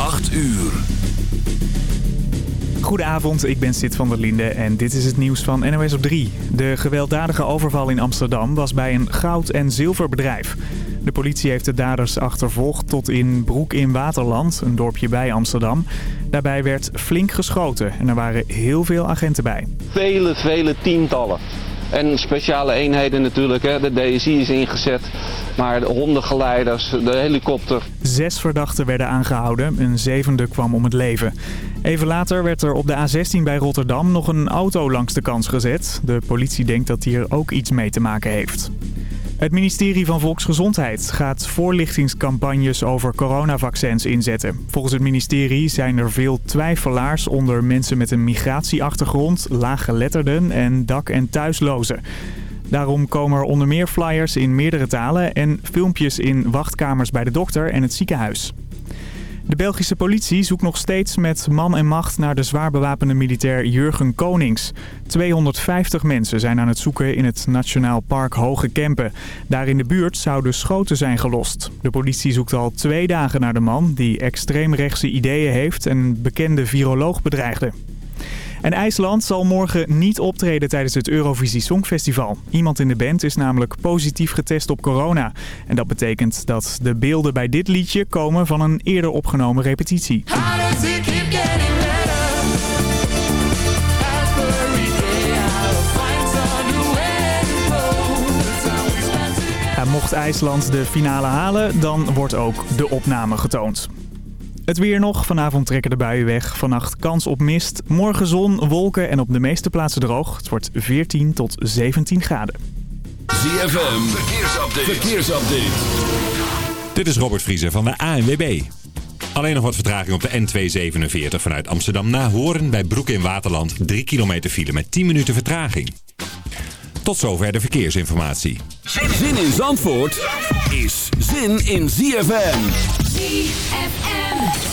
8 uur. Goedenavond, ik ben Sid van der Linde en dit is het nieuws van NOS op 3. De gewelddadige overval in Amsterdam was bij een goud- en zilverbedrijf. De politie heeft de daders achtervolgd tot in Broek in Waterland, een dorpje bij Amsterdam. Daarbij werd flink geschoten en er waren heel veel agenten bij. Vele, vele tientallen. En speciale eenheden natuurlijk, hè. de DSI is ingezet. Maar de hondengeleiders, de helikopter. Zes verdachten werden aangehouden, een zevende kwam om het leven. Even later werd er op de A16 bij Rotterdam nog een auto langs de kans gezet. De politie denkt dat die er ook iets mee te maken heeft. Het ministerie van Volksgezondheid gaat voorlichtingscampagnes over coronavaccins inzetten. Volgens het ministerie zijn er veel twijfelaars onder mensen met een migratieachtergrond, laaggeletterden en dak- en thuislozen. Daarom komen er onder meer flyers in meerdere talen en filmpjes in wachtkamers bij de dokter en het ziekenhuis. De Belgische politie zoekt nog steeds met man en macht naar de zwaar bewapende militair Jurgen Konings. 250 mensen zijn aan het zoeken in het Nationaal Park Hoge Kempen. Daar in de buurt zouden schoten zijn gelost. De politie zoekt al twee dagen naar de man die extreemrechtse ideeën heeft en een bekende viroloog bedreigde. En IJsland zal morgen niet optreden tijdens het Eurovisie Songfestival. Iemand in de band is namelijk positief getest op corona. En dat betekent dat de beelden bij dit liedje komen van een eerder opgenomen repetitie. Mocht IJsland de finale halen, dan wordt ook de opname getoond. Het weer nog. Vanavond trekken de buien weg. Vannacht kans op mist. Morgen zon, wolken en op de meeste plaatsen droog. Het wordt 14 tot 17 graden. ZFM, verkeersupdate. verkeersupdate. Dit is Robert Vriezer van de ANWB. Alleen nog wat vertraging op de N247 vanuit Amsterdam naar Hoorn bij Broek in Waterland. 3 kilometer file met 10 minuten vertraging. Tot zover de verkeersinformatie. Zin in Zandvoort is zin in ZFM. ZFM.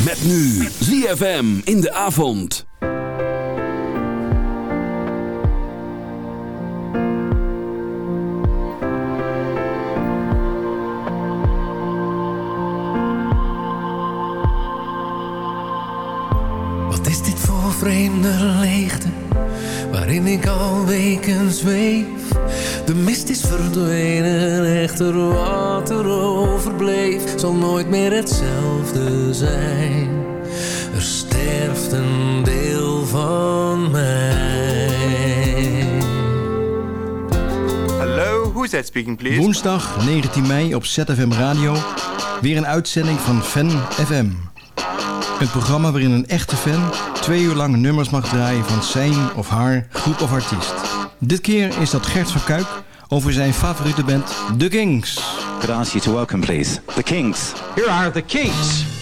Met nu ZFM in de avond. Wat is dit voor vreemde leegte, waarin ik al weken zweef? De mist is verdwenen, echter wat er overbleef, zal nooit meer hetzelfde zijn. Er sterft een deel van mij. Hello, who's that speaking, please? Woensdag 19 mei op ZFM Radio. Weer een uitzending van Fan FM. Een programma waarin een echte fan twee uur lang nummers mag draaien van zijn of haar groep of artiest. Dit keer is dat Gert van Kuik over zijn favoriete band The Kings. Could I ask you to welcome, please, the Kings. Here are the Kings.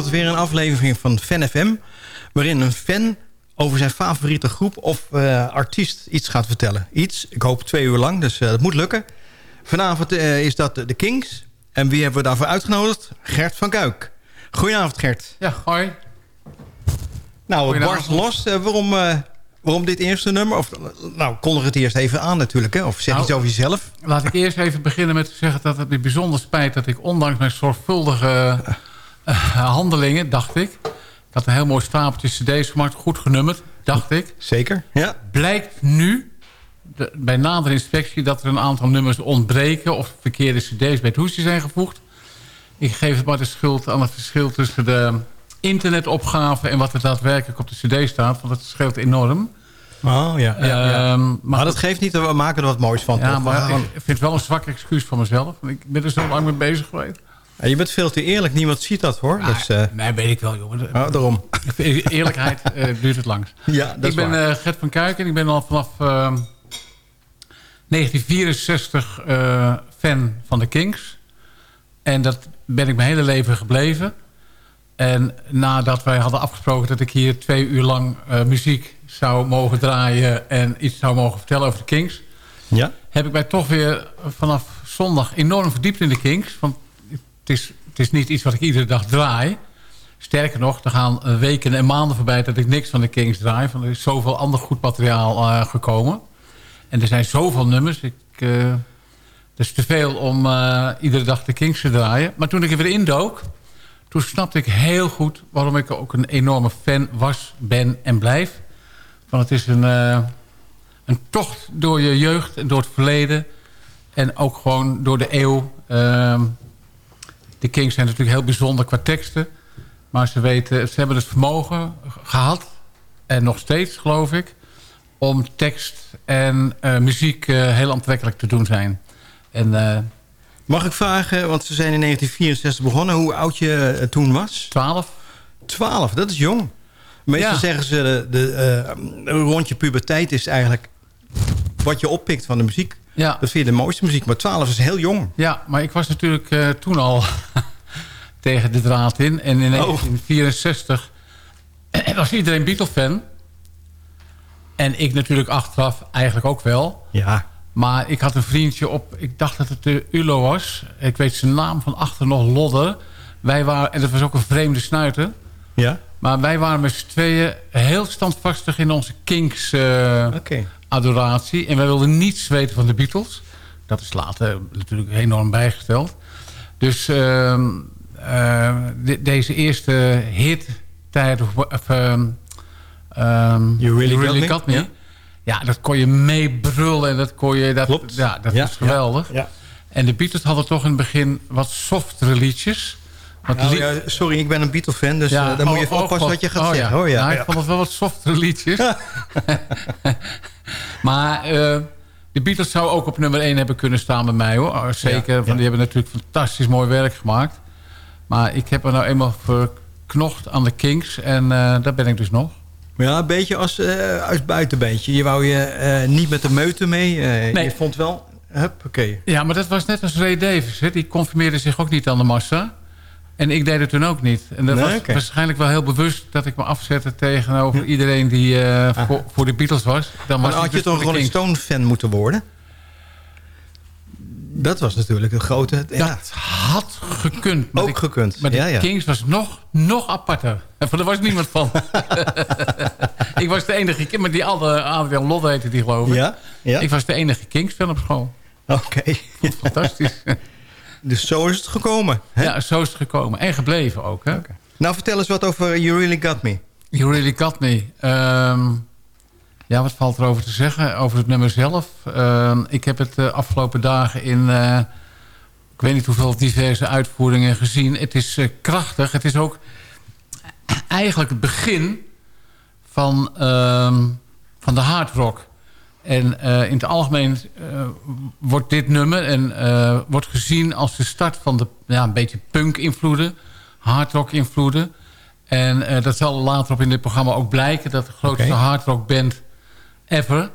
Vanavond weer een aflevering van Fan FM... waarin een fan over zijn favoriete groep of eh, artiest iets gaat vertellen. Iets, ik hoop twee uur lang, dus eh, dat moet lukken. Vanavond eh, is dat de Kings. En wie hebben we daarvoor uitgenodigd? Gert van Kuik. Goedenavond, Gert. Ja, hoi. Nou, Goedenavond. barst los. Waarom, waarom dit eerste nummer? Of, nou, kondig het eerst even aan natuurlijk. Hè? Of zeg Nou, iets over jezelf. Laat ik eerst even beginnen met te zeggen dat het me bijzonder spijt... dat ik ondanks mijn zorgvuldige handelingen, dacht ik... ik had een heel mooi stapeltje cd's gemaakt, goed genummerd, dacht ik. Zeker, ja. Blijkt nu, de- bij nadere inspectie... dat er een aantal nummers ontbreken... of verkeerde cd's bij het hoesje zijn gevoegd. Ik geef het maar de schuld aan het verschil tussen de internetopgave... en wat er daadwerkelijk op de cd staat, want dat scheelt enorm. Oh, ja. ja, ja. Ehm, Maar dat geeft niet, we maken er wat moois van. Ja, toch? maar gaan- ik vind het wel een zwak excuus van mezelf. Want ik ben er zo lang mee bezig geweest. Je bent veel te eerlijk, niemand ziet dat hoor. Dus, eh, Nee, weet ik wel, jongen. oh, daarom. Eerlijkheid eh, duurt het langst. Ja, dat ik ben eh, Gert van Kuiken. Ik ben al vanaf ehm, 1964 eh, fan van de Kings. En dat ben ik mijn hele leven gebleven. En nadat wij hadden afgesproken dat ik hier twee uur lang eh, muziek zou mogen draaien... en iets zou mogen vertellen over de Kings Ja? heb ik mij toch weer vanaf zondag enorm verdiept in de Kings. Want het is, het is niet iets wat ik iedere dag draai. Sterker nog, er gaan eh, weken en maanden voorbij dat ik niks van de Kings draai. Want er is zoveel ander goed materiaal eh, gekomen. En er zijn zoveel nummers. Ik, eh, het is te veel om iedere dag de Kings te draaien. Maar toen ik er weer indook... toen snapte ik heel goed waarom ik ook een enorme fan was, ben en blijf. Want het is een... een tocht door je jeugd en door het verleden. En ook gewoon door de eeuw. Ehm, de Kings zijn natuurlijk heel bijzonder qua teksten. Maar ze, weten, ze hebben het vermogen gehad. En nog steeds, geloof ik. Om tekst en eh, muziek eh, heel aantrekkelijk te doen zijn. En eh Mag ik vragen, want ze zijn in 1964 begonnen, hoe oud je toen was? 12. 12, dat is jong. Meestal Ja. zeggen ze, de, de, rond je puberteit is eigenlijk wat je oppikt van de muziek. Ja. Dat vind je de mooiste muziek, maar 12 is heel jong. Ja, maar ik was natuurlijk eh, toen al tegen de draad in. En in Oh. 1964 was iedereen Beatle-fan. En ik natuurlijk achteraf eigenlijk ook wel. Ja. Maar ik had een vriendje op, ik dacht dat het de ULO was. Ik weet zijn naam van achter nog, Lodder. Wij waren, en dat was ook een vreemde snuiter. Ja? Maar wij waren met z'n tweeën heel standvastig in onze Kinks eh, Oké. Adoratie. En wij wilden niets weten van de Beatles. Dat is later natuurlijk enorm bijgesteld. Dus ehm, eh, de- deze eerste hit tijd of, of ehm, ehm, You Really Got Me? Ja. Dat kon je meebrullen en dat kon je. Dat, Klopt. Ja, dat Ja, was geweldig. Ja. En de Beatles hadden toch in het begin wat softere liedjes. Nou, ja, sorry, ik ben een Beatle-fan, dus ja, eh, dan moet je oh, even oh, oppassen God. wat je gaat Oh, zeggen. Ja. Oh, ja, Nou, ja. Ik vond het wel wat softere liedjes. maar eh, de Beatles zou ook op nummer 1 hebben kunnen staan bij mij. hoor. Oh, Zeker, want die hebben natuurlijk fantastisch mooi werk gemaakt. Maar ik heb er nou eenmaal verknocht aan de Kings. En eh, daar ben ik dus nog. Ja, een beetje als, als buitenbeentje. Je wou je niet met de meute mee. Nee. Je vond wel... Hup, oké. Ja, maar dat was net als Ray Davis. Hè. Die conformeerde zich ook niet aan de massa. En ik deed het toen ook niet. En dat Nee, was waarschijnlijk wel heel bewust... dat ik me afzette tegenover iedereen die eh, voor, voor de Beatles was. Dan was had je dus toch een Rolling Kings. Stone fan moeten worden? Dat was natuurlijk een grote... Ja, Dat had gekund. Maar ook gekund. maar de ja, ja. Kings was nog, nog aparter. En er was niemand van. ik was de enige... kind, Maar die andere Adrian Lodde heette die geloof ik. Ja? Ik was de enige Kings-fan op school. Oké. Fantastisch. Dus zo is het gekomen. Hè? ja, zo is het gekomen. En gebleven ook. Hè? Nou, vertel eens wat over You Really Got Me. You Really Got Me. Ehm, ja, wat valt er over te zeggen? Over het nummer zelf. Ehm, ik heb het de afgelopen dagen in... eh, ik weet niet hoeveel diverse uitvoeringen gezien. Het is eh, krachtig. Het is ook eigenlijk het begin van, ehm, van de hard rock. En eh, in het algemeen eh, wordt dit nummer en, eh, wordt gezien als de start van de ja, een beetje punk-invloeden, hardrock-invloeden. En dat zal later op in dit programma ook blijken dat de grootste okay. hardrock-band ever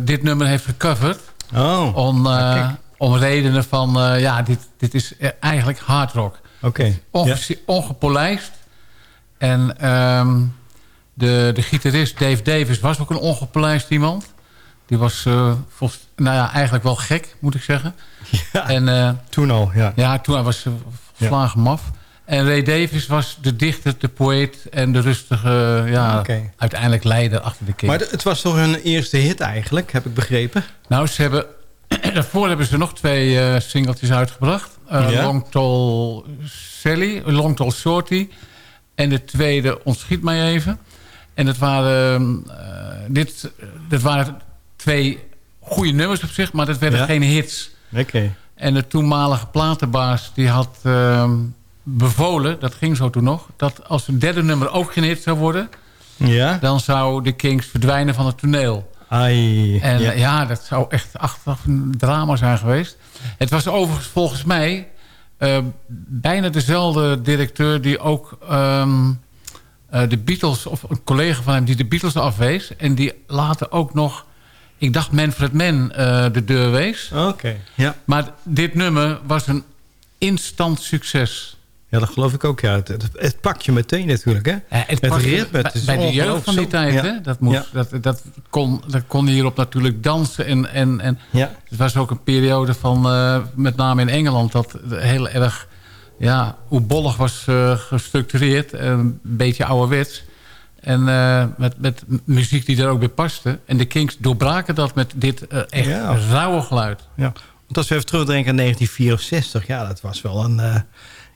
dit nummer heeft gecoverd. Oh, om, om redenen van, ja, dit, dit is eigenlijk hardrock. Oké. Okay. Ongepolijst. En um, de, de gitarist Dave Davis was ook een ongepolijst iemand. Die was uh, volgens, nou ja, eigenlijk wel gek, moet ik zeggen. Ja, en, uh, toen al, ja. Ja, toen hij was uh, volslagen ja. maf. En Ray Davis was de dichter, de poëet en de rustige, ja, okay. uiteindelijk leider achter de kist. Maar het was toch hun eerste hit eigenlijk, heb ik begrepen? Nou, ze hebben, daarvoor hebben ze nog twee uh, singeltjes uitgebracht. Uh, ja? Long Tall Sally, Long Tall Shorty. En de tweede ontschiet mij even. En dat waren, uh, dit, dat waren twee goede nummers op zich, maar dat werden ja? geen hits. Oké. Okay. En de toenmalige platenbaas die had uh, bevolen, dat ging zo toen nog... dat als een derde nummer ook geen hit zou worden... Ja? dan zou de Kings verdwijnen van het toneel. Ai, en ja. ja. dat zou echt achteraf een drama zijn geweest. Het was overigens volgens mij uh, bijna dezelfde directeur... die ook um, uh, de Beatles, of een collega van hem... die de Beatles afwees... en die later ook nog ik dacht Manfred Mann uh, de deur wees. Oké, okay, ja. Maar dit nummer was een instant succes. Ja, dat geloof ik ook. Ja. Het, het, het pak je meteen natuurlijk. Hè? Ja, het het ritme. Het is bij de jeugd van die tijd. Ja. Hè? Dat, moest, ja. dat, dat, kon, dat kon hierop natuurlijk dansen. En, en, en ja. Het was ook een periode van, uh, met name in Engeland... dat heel erg ja, oebollig was uh, gestructureerd. Een beetje ouderwets. En uh, met, met muziek die er ook bij paste. En de Kings doorbraken dat met dit uh, echt ja. rauwe geluid. Ja. Want als we even terugdenken aan 1964... ja, dat was wel een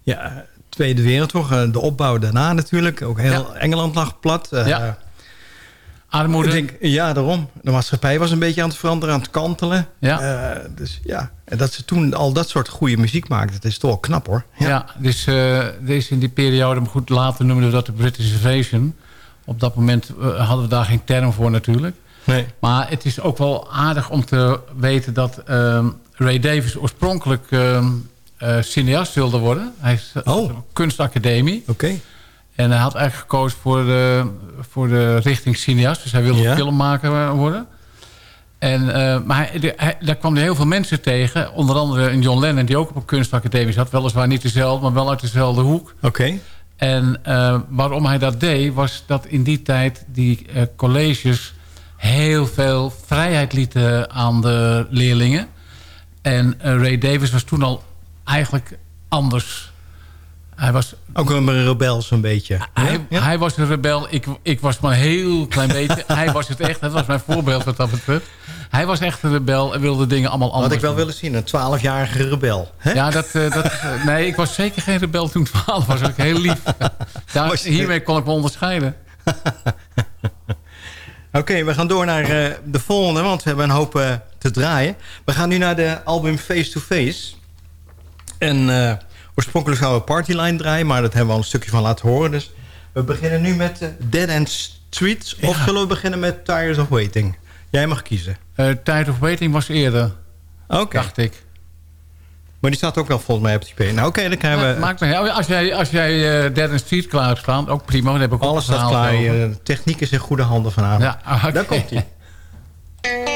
ja, Tweede Wereldoorlog. De opbouw daarna natuurlijk. Ook heel ja. Engeland lag plat. ja. Armoede. Ik denk, ja, daarom. De maatschappij was een beetje aan het veranderen, aan het kantelen. Ja. dus ja, en dat ze toen al dat soort goede muziek maakten... dat is toch wel knap, hoor. Ja, ja dus deze in die periode... maar goed, later noemden we dat de British Invasion... Op dat moment uh, hadden we daar geen term voor natuurlijk. Nee. Maar het is ook wel aardig om te weten dat uh, Ray Davis oorspronkelijk uh, cineast wilde worden. Hij is oh. kunstacademie. Oké. Okay. En hij had eigenlijk gekozen voor de, voor de richting cineast. Dus hij wilde ja. filmmaker worden. En, maar hij, hij, daar kwam hij heel veel mensen tegen. Onder andere een John Lennon die ook op een kunstacademie zat. Weliswaar niet dezelfde, maar wel uit dezelfde hoek. Oké. Okay. En uh, waarom hij dat deed, was dat in die tijd die uh, colleges heel veel vrijheid lieten aan de leerlingen. En Ray Davis was toen al eigenlijk anders. Hij was, Ook een rebel zo'n beetje. Hij, ja? hij, was een rebel. Ik, ik was maar een heel klein beetje. hij was het echt. Dat was mijn voorbeeld wat dat betreft. Hij was echt een rebel en wilde dingen allemaal anders Had ik wel doen. willen zien, een twaalfjarige rebel. Hè? Ja, dat, uh, dat, nee, ik was zeker geen rebel toen ik twaalf was. Ik heel lief. Daar, hiermee kon ik me onderscheiden. Oké, okay, we gaan door naar uh, de volgende, want we hebben een hoop uh, te draaien. We gaan nu naar de album Face to Face. En uh, oorspronkelijk zouden we Partyline draaien, maar dat hebben we al een stukje van laten horen. Dus we beginnen nu met Dead End Streets. Ja. Of zullen we beginnen met Tires of Waiting? Jij mag kiezen. Uh, Tide of Waiting was eerder, okay. dacht ik. Maar die staat ook wel volgens mij op die P. Nou oké, okay, dan krijgen we... Maakt me, als jij, als jij uh, Dead Street klaar ook prima. Dan heb ik Alles staat klaar. De techniek is in goede handen vanavond. Ja, okay. Daar komt hij.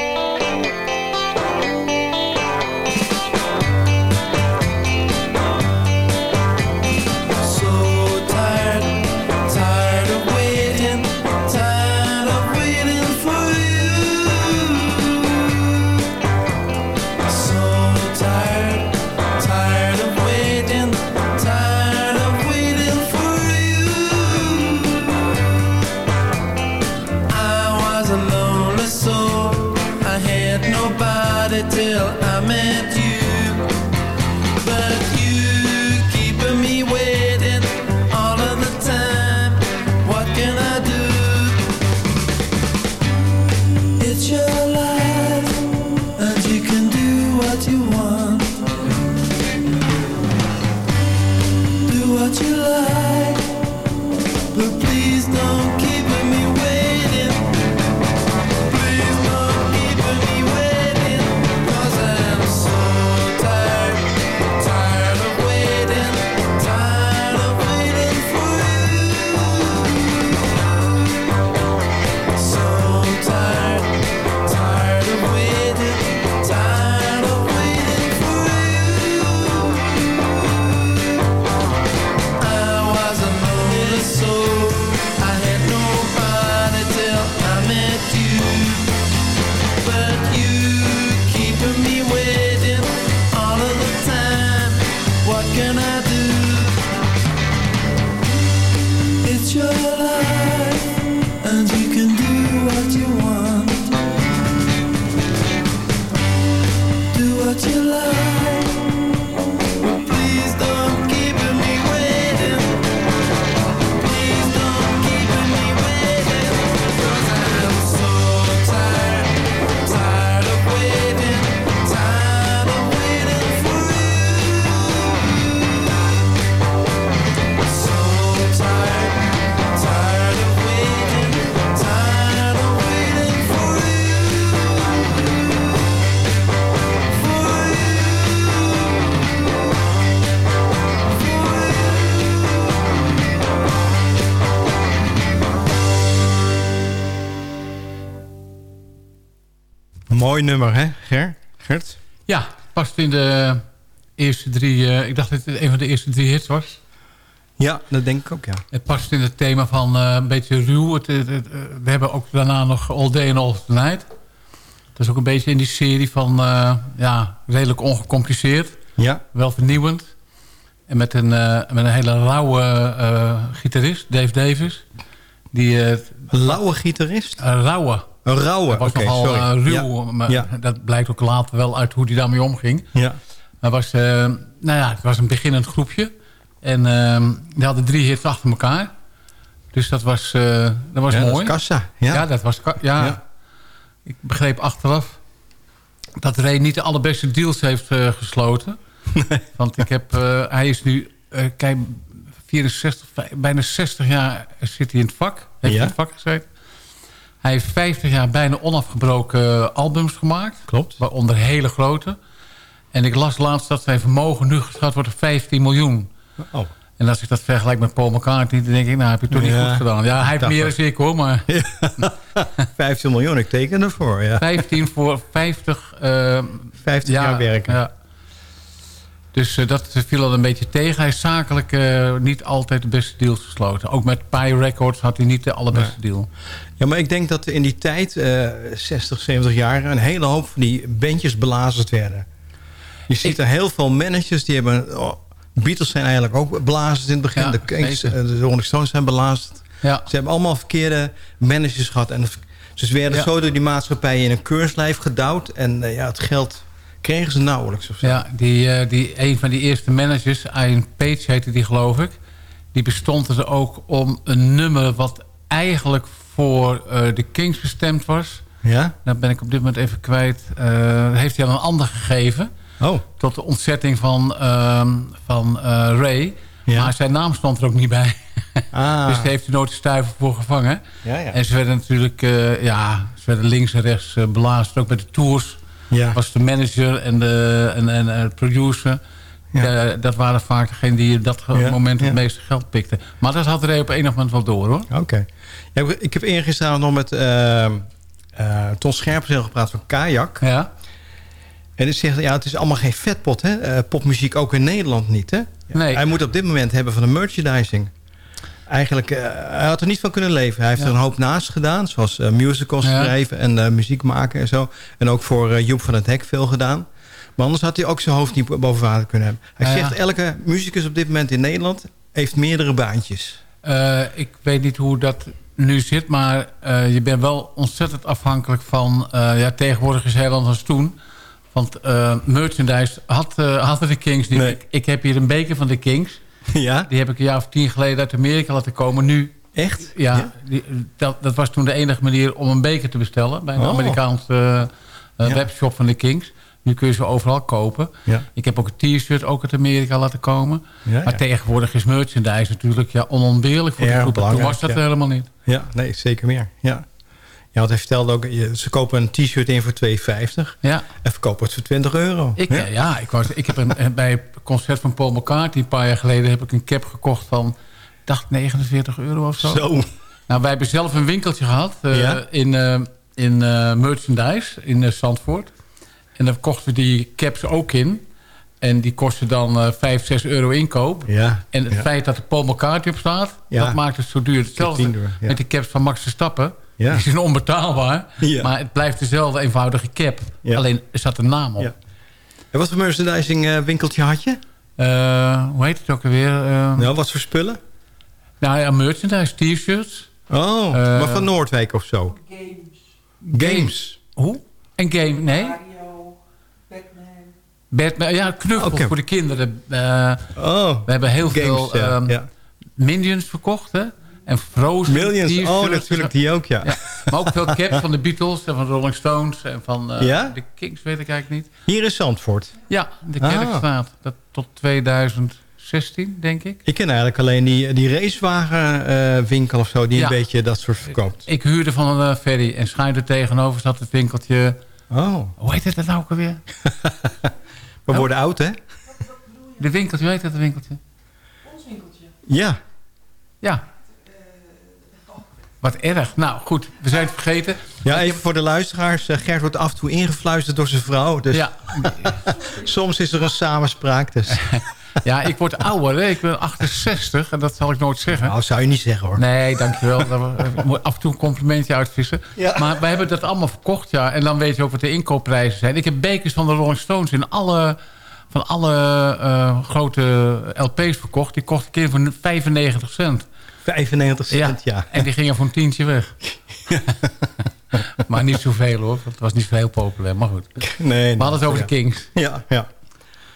Mooi nummer, hè, Ger? Gert? Ja, past in de eerste drie... eh, ik dacht dat het een van de eerste drie hits was. Ja, dat denk ik ook, ja. Het past in het thema van eh, een beetje ruw. Het, het- het, eh, we hebben ook daarna nog All Day and All Night. Dat is ook een beetje in die serie van... eh, ja, redelijk ongecompliceerd. Ja. Wel vernieuwend. En met een, eh, met een hele rauwe eh, gitarist, Dave Davis. Die, eh, lauwe gitarist? Een rauwe. Een rauwe, oké, nogal sorry. eh, ruw. Ja. Maar Ja. Dat blijkt ook later wel uit hoe hij daarmee omging. Ja. Hij was, eh, nou ja, het was een beginnend groepje. En eh, die hadden drie hits achter elkaar. Dus dat was, eh, dat was Ja, mooi. kassa, ja. dat was ja. Ik begreep achteraf dat Ray niet de allerbeste deals heeft eh, gesloten. Want ik heb, eh, hij is nu, eh, kijk, 64, vij- bijna 60 jaar zit hij in het vak. Heeft hij in het vak gezeten. Hij heeft 50 jaar bijna onafgebroken albums gemaakt. Klopt. Waaronder hele grote. En ik las laatst dat zijn vermogen nu geschat wordt op 15 miljoen. Oh. En als ik dat vergelijk met Paul McCartney... dan denk ik, nou heb je het toch niet Ja. goed gedaan. Ja, hij heeft meer dan ik hoor, maar... 15 miljoen, ik teken ervoor, ja. 15 voor 50, eh 50 jaar werken. Ja. Dus eh, dat viel al een beetje tegen. Hij is zakelijk eh, niet altijd de beste deals gesloten. Ook met Pi Records had hij niet de allerbeste deal. Ja, maar ik denk dat in die tijd, eh 60, 70 jaar... een hele hoop van die bandjes belazerd werden. Je ziet er heel veel managers die hebben... Oh, Beatles zijn eigenlijk ook belazerd in het begin. Ja, de Kings, eh, de Rolling Stones zijn belazerd. Ja. Ze hebben allemaal verkeerde managers gehad. En ze werden Ja. zo door die maatschappij in een keurslijf gedouwd. En eh, ja, het geld kregen ze nauwelijks. Of zo. Ja, die, eh, die, een van die eerste managers, Ian Page heette die geloof ik... die bestond er ook om een nummer wat eigenlijk voor eh, de Kings bestemd was. Ja? Dat ben ik op dit moment even kwijt. Eh, heeft hij aan een ander gegeven. Oh. Tot de ontzetting van, ehm, van Ray. Ja. Maar zijn naam stond er ook niet bij. Ah. dus daar heeft hij nooit een stuiver voor gevangen. Ja, ja. En ze werden natuurlijk ja, ze werden links en rechts uh, belazerd. Ook met de tours Ja. was de manager en de en, en, en producer. Ja. Eh, dat waren vaak degenen die op dat Ja, moment het ja. meeste geld pikten. Maar dat had Ray op enig moment wel door hoor. Oké. Ik heb eergisteren nog met eh, eh, Ton Scherpenzeel gepraat van Kajak. Ja. En die zegt, ja, het is allemaal geen vetpot, hè? Eh, popmuziek ook in Nederland niet, hè? Nee. Hij moet op dit moment hebben van de merchandising. Eigenlijk, eh, hij had er niet van kunnen leven. Hij heeft Ja. er een hoop naast gedaan. Zoals eh, musicals Ja. schrijven en eh, muziek maken en zo. En ook voor Joep van het Hek veel gedaan. Maar anders had hij ook zijn hoofd niet boven water kunnen hebben. Hij Ja, ja. zegt, elke muzikus op dit moment in Nederland... heeft meerdere baantjes. Ik weet niet hoe dat nu zit, maar je bent wel ontzettend afhankelijk van... ja, tegenwoordig is heel anders toen. Want merchandise had, hadden de Kings niet. Nee. Ik, ik heb hier een beker van de Kings. ja? Die heb ik een jaar of tien geleden uit Amerika laten komen. Nu, Echt? ja, Die, dat, dat was toen de enige manier om een beker te bestellen... bij een Oh. Amerikaanse eh, Ja. webshop van de Kings. Nu kun je ze overal kopen. Ja. Ik heb ook een t-shirt ook uit Amerika laten komen. Maar tegenwoordig is merchandise natuurlijk ja, onontbeerlijk voor de groep. Toen was dat helemaal niet. Ja, nee, zeker meer. Ja. Ja, want hij vertelde ook, ze kopen een t-shirt in voor 2,50 Ja, en verkopen het voor 20 euro. ik, ja. ja ik, was, ik heb een, eh, bij het concert van Paul McCartney... een paar jaar geleden heb ik een cap gekocht van... dacht 49 euro of zo. Zo. Nou, wij hebben zelf een winkeltje gehad eh, Ja? in, eh, in eh, merchandise in eh, Zandvoort. En daar kochten we die caps ook in. En die kosten dan eh 5, 6 euro inkoop. Ja. En het ja. feit dat er Paul McCartney op staat... Ja. dat maakt het zo duur. Hetzelfde met die caps van Max Verstappen. Ja. Die zijn onbetaalbaar. Ja. Maar het blijft dezelfde eenvoudige cap. Ja. Alleen er zat een naam op. Ja. En wat voor merchandising eh, winkeltje had je? Eh, hoe heet het ook alweer? Eh, Nou, wat voor spullen? Nou ja, merchandise, t-shirts. Oh, maar van Noordwijk of zo? Games. Hoe? Een game, nee? Batman, ja, knuffels voor de kinderen. Eh, Oh, we hebben heel games, veel ja, ehm, ja. Minions verkocht, hè? En Frozen Millions, oh natuurlijk, die ook, ja. Ja, maar ook veel caps van de Beatles en van de Rolling Stones en van eh, Ja? de Kings, weet ik eigenlijk niet. Hier is Zandvoort. Ja, de Ah. Kerkstraat. Dat tot 2016, denk ik. Ik ken eigenlijk alleen die, die racewagenwinkel of zo... die Ja. een beetje dat soort verkoopt. Ik huurde van een eh, ferry en schuin er tegenover zat het winkeltje... Oh, Hoe heet het nou ook alweer? we worden oud, hè? De winkeltje, hoe heet dat winkeltje? Ja. Ja. Wat erg. Nou goed, we zijn het vergeten. Ja, even voor de luisteraars. Eh, Gert wordt af en toe ingefluisterd door zijn vrouw. Dus Ja, soms is er een samenspraak. Dus. ja, ik word ouder. Hè. Ik ben 68 en dat zal ik nooit zeggen. Nou, zou je niet zeggen hoor. Nee, dankjewel. Ik moet af en toe een complimentje uitvissen. Ja. Maar wij hebben dat allemaal verkocht, ja. En dan weet je ook wat de inkoopprijzen zijn. Ik heb bekers van de Rolling Stones in alle, van alle eh, grote LP's verkocht. Die kocht ik in voor 95 cent. 95 cent, ja. En die gingen voor een tientje weg. maar niet zoveel hoor. want Het was niet zo heel populair, maar goed. Nee, We hadden het over ja. de Kings. Ja, ja.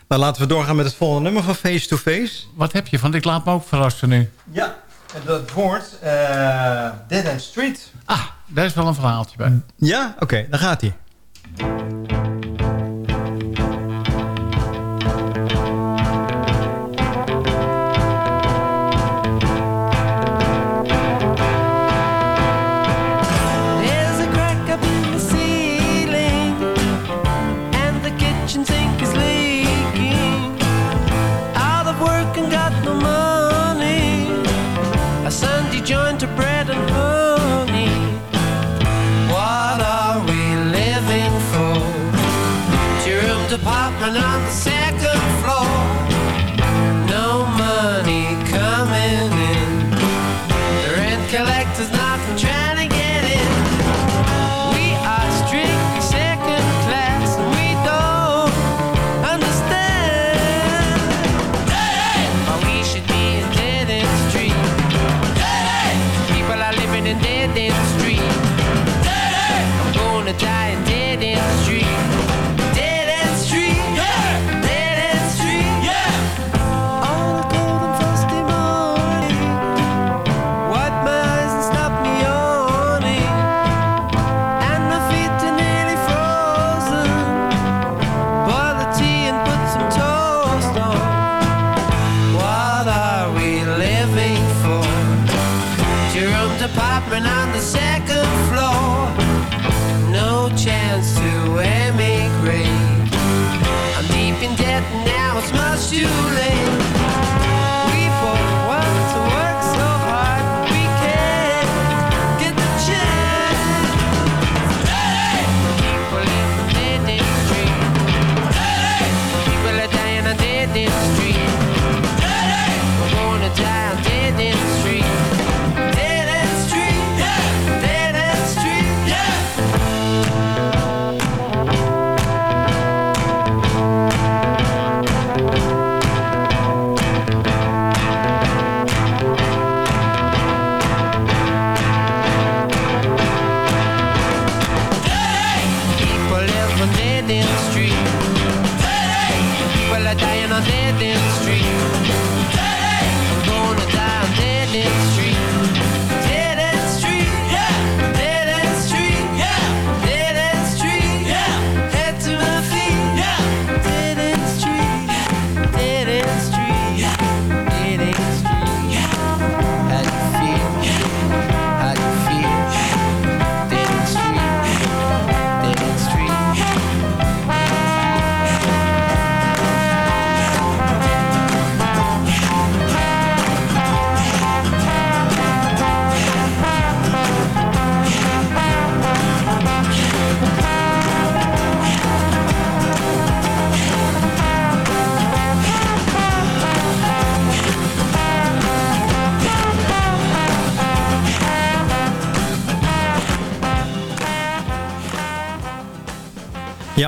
Nou, laten we doorgaan met het volgende nummer van Face to Face. Wat heb je? Want ik laat me ook verrassen nu. Ja, en dat wordt eh, Dead End Street. Ah, daar is wel een verhaaltje bij. Ja, oké, dan gaat hij.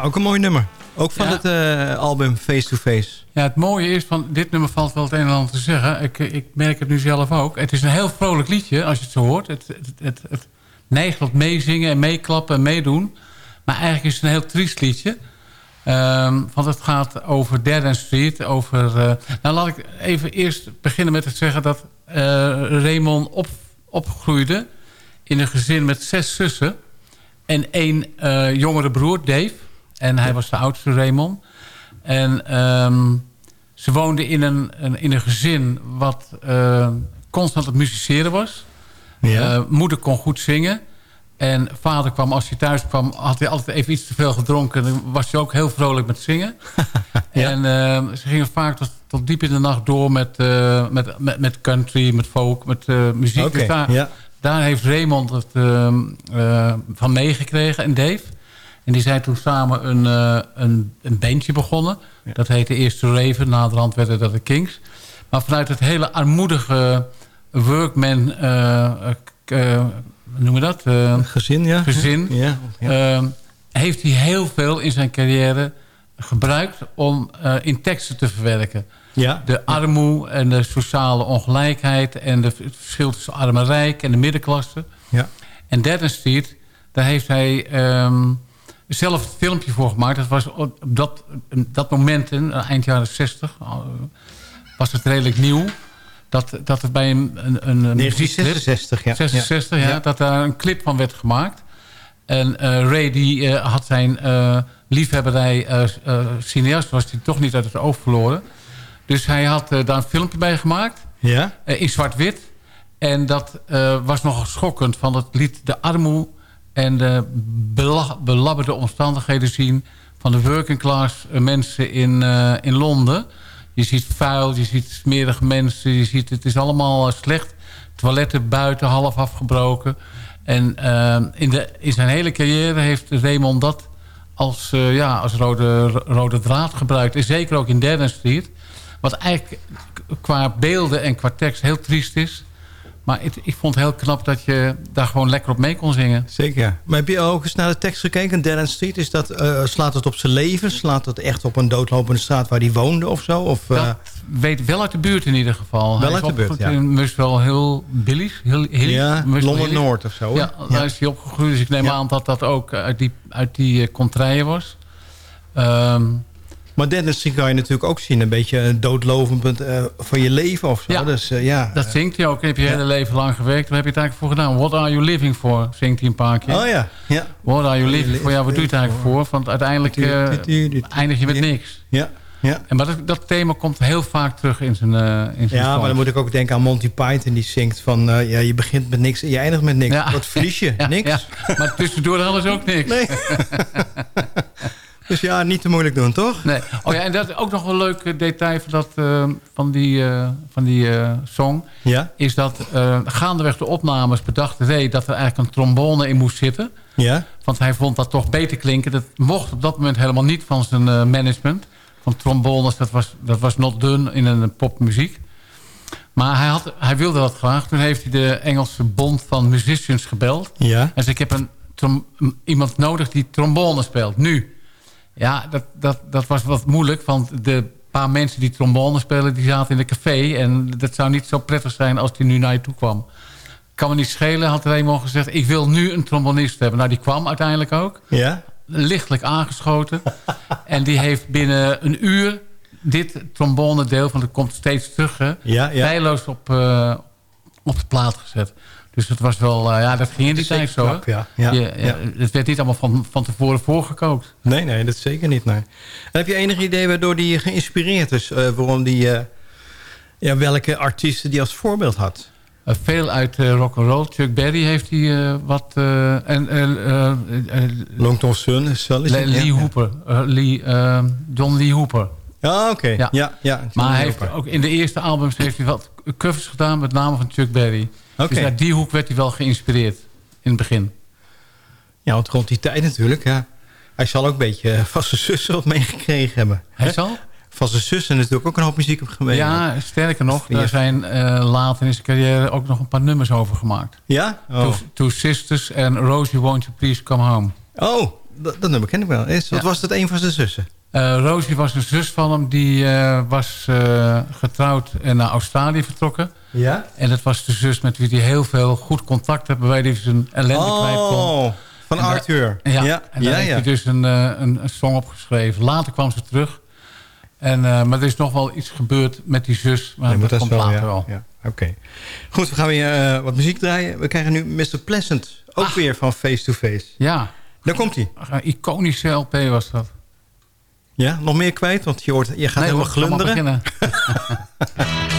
Ook een mooi nummer. Ook van Ja. het eh, album Face to Face. Ja, het mooie is, van dit nummer valt wel het een en ander te zeggen. Ik, ik merk het nu zelf ook. Het is een heel vrolijk liedje, als je het zo hoort. Het, het, het, het neigt tot meezingen en meeklappen en meedoen. Maar eigenlijk is het een heel triest liedje. Ehm, want het gaat over Dead End Street. Over, eh, nou, laat ik even eerst beginnen met het zeggen dat eh Raymond op, opgroeide... in een gezin met zes zussen en één jongere broer, Dave. En hij was de oudste Raymond. En ehm, ze woonden in een, een, in een gezin wat eh, constant het musiceren was. Ja. Eh, moeder kon goed zingen. En vader kwam, als hij thuis kwam, had hij altijd even iets te veel gedronken. Dan was hij ook heel vrolijk met zingen. Ja. En eh, ze gingen vaak tot, tot diep in de nacht door met, eh, met, met, met country, met folk, met eh, muziek. Dus daar, ja. daar heeft Raymond het ehm, van meegekregen en Dave. En die zijn toen samen een, uh, een, een bandje begonnen. Dat heette eerst de Raven, naderhand werden dat de Kings. Maar vanuit het hele armoedige workman... Uh, noem je dat? gezin, ja. Gezin. Ja, ja. Ehm, heeft hij heel veel in zijn carrière gebruikt om in teksten te verwerken. Ja. De armoede en de sociale ongelijkheid... en de, het verschil tussen arm en rijk en de middenklasse. Ja. En Derde Street, daar heeft hij um, zelf het filmpje voor gemaakt. Dat was op dat, dat moment, in, eind jaren 60, was het redelijk nieuw. Dat, dat er bij een, een, een 1966, ja. 66, ja. ja. Dat daar een clip van werd gemaakt. En uh, Ray die, uh, had zijn uh, liefhebberij cineast... was hij toch niet uit het oog verloren. Dus hij had daar een filmpje bij gemaakt. Ja? In zwart-wit. En dat was nogal schokkend. Van het liet de armoede en de belabberde omstandigheden zien... van de working class mensen in, in Londen. Je ziet vuil, je ziet smerige mensen. Je ziet, het is allemaal slecht. Toiletten buiten, half afgebroken. En in, de, in zijn hele carrière heeft Raymond dat als, ja, als rode, rode draad gebruikt. En zeker ook in Street... Wat eigenlijk qua beelden en qua tekst heel triest is. Maar ik, ik vond het heel knap dat je daar gewoon lekker op mee kon zingen. Zeker. Maar heb je ook eens naar de tekst gekeken? Dead Street, is dat, uh, slaat het op zijn leven? Slaat het echt op een doodlopende straat waar hij woonde of zo? Of, uh... Dat weet wel uit de buurt in ieder geval. Wel uit de buurt, ja. Moest wel heel billig. Heel, heel, ja, Londen-Noord of zo. Ja, daar is hij opgegroeid. Dus ik neem aan dat dat ook uit die, uit die uh, was. Um, maar Dennis kan je natuurlijk ook zien. Een beetje een doodlovend uh, van je leven of zo. Ja, dus, uh, ja. dat zingt hij ook. Heb je ja. hele leven lang gewerkt. Waar heb je het eigenlijk voor gedaan? What are you living for? Zingt hij een paar keer. Oh ja. ja. What are you living for? Ja, wat doe je het eigenlijk voor? Want uiteindelijk eindig je met niks. Ja. Ja. En maar dat, dat, thema komt heel vaak terug in zijn, uh, in zijn Ja, maar dan moet ik ook denken aan Monty Python. Die zingt van, uh, ja, je begint met niks en je eindigt met niks. Ja. Wat verlies je? Ja, niks. Maar tussendoor alles ook niks. Nee. Dus ja, niet te moeilijk doen, toch? Nee. Oh ja, en dat is ook nog een leuk detail van, dat, uh, van die, uh, van die uh, song. Ja? Is dat gaandeweg de opnames bedacht Ray dat er eigenlijk een trombone in moest zitten. Ja? Want hij vond dat toch beter klinken. Dat mocht op dat moment helemaal niet van zijn management. Van trombones, dat was, dat was not done in een popmuziek. Maar hij, had, hij wilde dat graag. Toen heeft hij de Engelse bond van musicians gebeld. Ja? En zei, ik heb een, iemand nodig die trombone speelt, nu. Ja, dat, dat, dat was wat moeilijk. Want de paar mensen die trombone spelen... die zaten in een café. En dat zou niet zo prettig zijn als die nu naar je toe kwam. Kan me niet schelen, had Raymond gezegd... ik wil nu een trombonist hebben. Nou, die kwam uiteindelijk ook. Ja? Lichtelijk aangeschoten. en die heeft binnen een uur dit trombone-deel... want het komt steeds terug, hè, ja, ja. feilloos op, uh, op de plaat gezet. Dus het was wel, uh, ja, dat ging in die tijd zo. Knap, ja. Ja, ja. Het werd niet allemaal van, van tevoren voorgekookt. Nee, nee, dat zeker niet. Nee. Heb je enig idee waardoor die geïnspireerd is? Uh, waarom die, uh, ja, welke artiesten die als voorbeeld had? Veel uit uh, rock and roll. Chuck Berry heeft hij wat... en, Longton Sun is wel... Lee, Lee Hooper. Lee, John Lee Hooper. Ja, oké. Okay. Ja. Ja, maar hij heeft ook in de eerste albums heeft hij wat covers gedaan... met name van Chuck Berry. Okay. Dus uit die hoek werd hij wel geïnspireerd in het begin. Ja, want rond die tijd natuurlijk, ja. Hij zal ook een beetje van zijn zussen wat meegekregen hebben. Hij zal? Van zijn zussen natuurlijk ook een hoop muziek op geweest. Ja, sterker nog, daar zijn uh, later in zijn carrière ook nog een paar nummers over gemaakt. Ja? Oh. Two, Two Sisters en Rosie Won't You Please Come Home. Oh, dat, dat nummer ken ik wel. Is, wat ja. was dat een van zijn zussen? Uh, Rosie was een zus van hem. Die uh, was getrouwd en naar Australië vertrokken. Ja? En dat was de zus met wie hij heel veel goed contact had... waarbij hij zijn ellende oh, kwijt kon. van en Arthur. Daar, ja, ja, en daar ja, heeft ja. hij dus een, een, een song opgeschreven. Later kwam ze terug. En, maar er is nog wel iets gebeurd met die zus. Maar nee, dat, dat komt wel, later wel. Ja. Oké. Okay. Goed, we gaan weer wat muziek draaien. We krijgen nu Mr. Pleasant. Ook Ach. weer van Face to Face. Ja. Daar komt hij. Een iconische LP was dat. Ja, nog meer kwijt? Want je, hoort, je gaat nee, helemaal glunderen.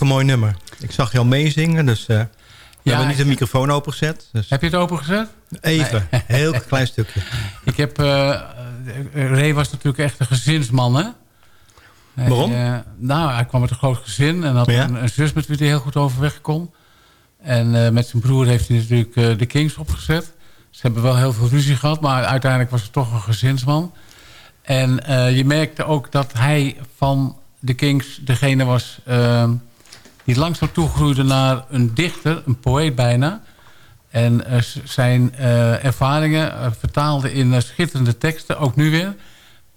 ook een mooi nummer. Ik zag je al meezingen, dus uh, we Ja, hebben niet de microfoon opengezet. Dus Heb je het opengezet? even, heel klein stukje. Ik heb... eh, eh, Ray was natuurlijk echt een gezinsman, hè? Hij, Waarom? eh, nou, hij kwam uit een groot gezin en had Ja. een, een zus met wie hij heel goed overweg kon. En eh, met zijn broer heeft hij natuurlijk eh, de Kings opgezet. Ze hebben wel heel veel ruzie gehad, maar uiteindelijk was het toch een gezinsman. En eh, je merkte ook dat hij van de Kings degene was eh, die langzaam toegroeide naar een dichter, een poëet bijna. En zijn eh, ervaringen eh, vertaalde in eh, schitterende teksten, ook nu weer.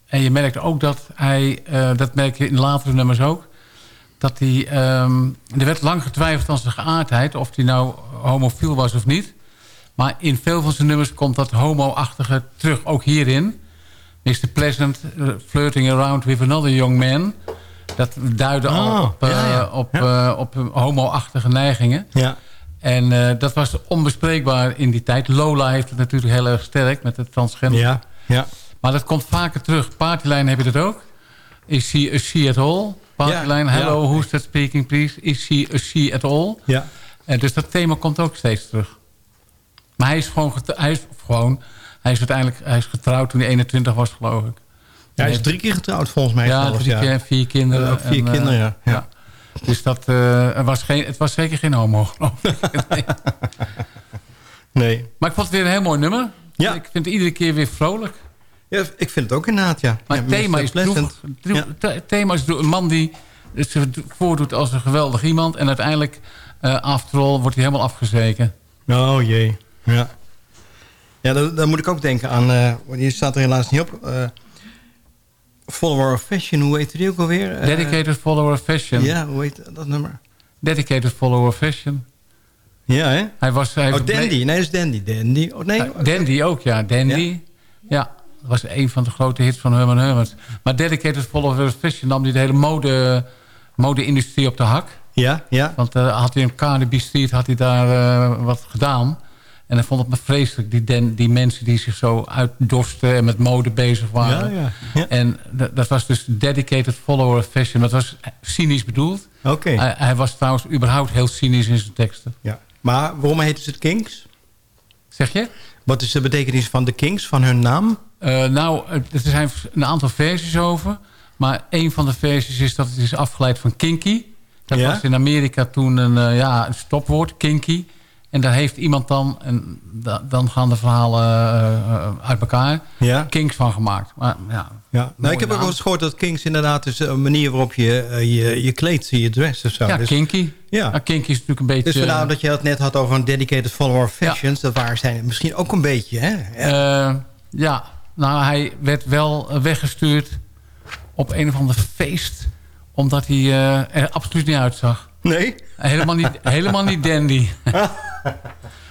En je merkte ook dat hij, dat merk je in latere nummers ook... dat hij, ehm, er werd lang getwijfeld aan zijn geaardheid... of hij nou homofiel was of niet. Maar in veel van zijn nummers komt dat homo-achtige terug, ook hierin. Mr. Pleasant, flirting around with another young man... dat duidde al Oh, op, eh, ja, ja. op, eh, op homo-achtige neigingen. Ja, En eh, dat was onbespreekbaar in die tijd. Lola heeft het natuurlijk heel erg sterk met het transgender. ja, ja. Maar dat komt vaker terug. Partyline heb je dat ook. Is she a she at all? Partyline, Ja, hello, who's that speaking please? Is she a she at all? ja. En dus dat thema komt ook steeds terug. Maar hij is gewoon, hij is gewoon, hij is uiteindelijk hij is getrouwd toen hij 21 was, geloof ik. Hij is drie keer getrouwd volgens mij. Ja, drie keer en vier kinderen. Ook vier En, eh, kinderen, ja. ja. Dus dat eh, er was geen, het was zeker geen homo, geloof ik. Nee. Nee. Maar ik vond het weer een heel mooi nummer. Ja. Ik vind het iedere keer weer vrolijk. Ja, ik vind het ook inderdaad, ja. Maar ja, het thema is Ja. Het thema is een man die zich voordoet als een geweldig iemand. En uiteindelijk, eh after all, wordt hij helemaal afgezeken. Oh jee, ja. Ja, dan, moet ik ook denken aan... eh hier staat er helaas niet op. Follower of Fashion, hoe heet die ook alweer? Eh, Dedicated follower of fashion. Ja, hoe heet dat nummer? Dedicated follower of fashion. Ja, hè? Hij was... Hij Oh, Dandy. Nee, dat is Dandy. Dandy. Oh, nee. Dandy ook, ja. Dandy. Ja. Dat was een van de grote hits van Herman Hermits. Maar Dedicated follower of fashion nam hij de hele mode, mode-industrie op de hak. Ja, ja. Want eh, had hij in Carnaby Street had hij daar eh, wat gedaan. En hij vond het maar vreselijk, die, den, die mensen die zich zo uitdorsten en met mode bezig waren. Ja, ja. ja. En dat- was dus dedicated follower of fashion. Dat was cynisch bedoeld. Oké. Hij, hij was trouwens überhaupt heel cynisch in zijn teksten. Ja. Maar waarom heten ze het Kings? Zeg je? Wat is de betekenis van de Kings, van hun naam? Eh, nou, er zijn een aantal versies over. Maar een van de versies is dat het is afgeleid van kinky. Dat was in Amerika toen een, eh, ja, een stopwoord, kinky. En daar heeft iemand dan, en da- dan gaan de verhalen eh, eh, uit elkaar, Ja. kinks van gemaakt. Maar, ja, Ja. Nou, ik heb ook wel eens gehoord dat Kings inderdaad is een manier waarop je eh, je, je kleedt, je dress of zo. ja Dus- kinky. Ja. Kinky is natuurlijk een beetje... Dus vandaar dat je het net had over een dedicated follower of fashions. Dat waar zijn misschien ook een beetje, hè? Ja. Eh, ja, nou, hij werd wel eh, weggestuurd op een of ander feest. Omdat hij eh, er absoluut niet uitzag. Nee? Helemaal niet, helemaal niet dandy.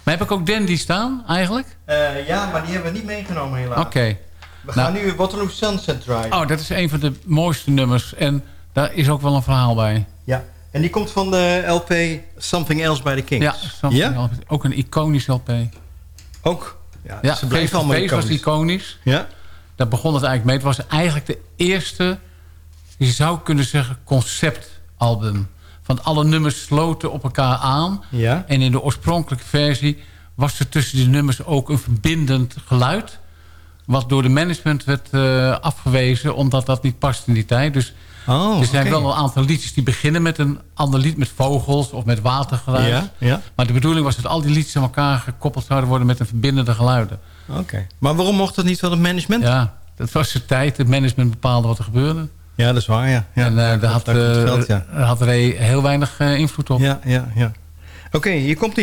maar heb ik ook dandy staan, eigenlijk? Eh, ja, maar die hebben we niet meegenomen helaas. Oké. We Nou- gaan nu Waterloo Sunset draaien. Oh, dat is een van de mooiste nummers. En daar is ook wel een verhaal bij. Ja. En die komt van de LP Something Else by the Kings. Ja, Something Ja? Ook een iconisch LP. Ook? Ja, Ja, ze allemaal Face was iconisch. iconisch. Ja? Daar begon het eigenlijk mee. Het was eigenlijk de eerste, je zou kunnen zeggen, conceptalbum. Want alle nummers sloten op elkaar aan. Ja? En in de oorspronkelijke versie was er tussen die nummers ook een verbindend geluid. Wat door de management werd eh, afgewezen, omdat dat niet past in die tijd. Dus Oh, er zijn wel een aantal liedjes die beginnen met een ander lied, met vogels of met watergeluid. Ja, ja. Maar de bedoeling was dat al die liedjes aan elkaar gekoppeld zouden worden met een verbindende geluiden. Oké. Maar waarom mocht dat niet van het management? Ja, dat was de tijd. Het management bepaalde wat er gebeurde. Ja, dat is waar, ja. ja en eh, daar, had, eh, daar had Ray heel weinig eh, invloed op. Ja, ja, ja. Oké, hier komt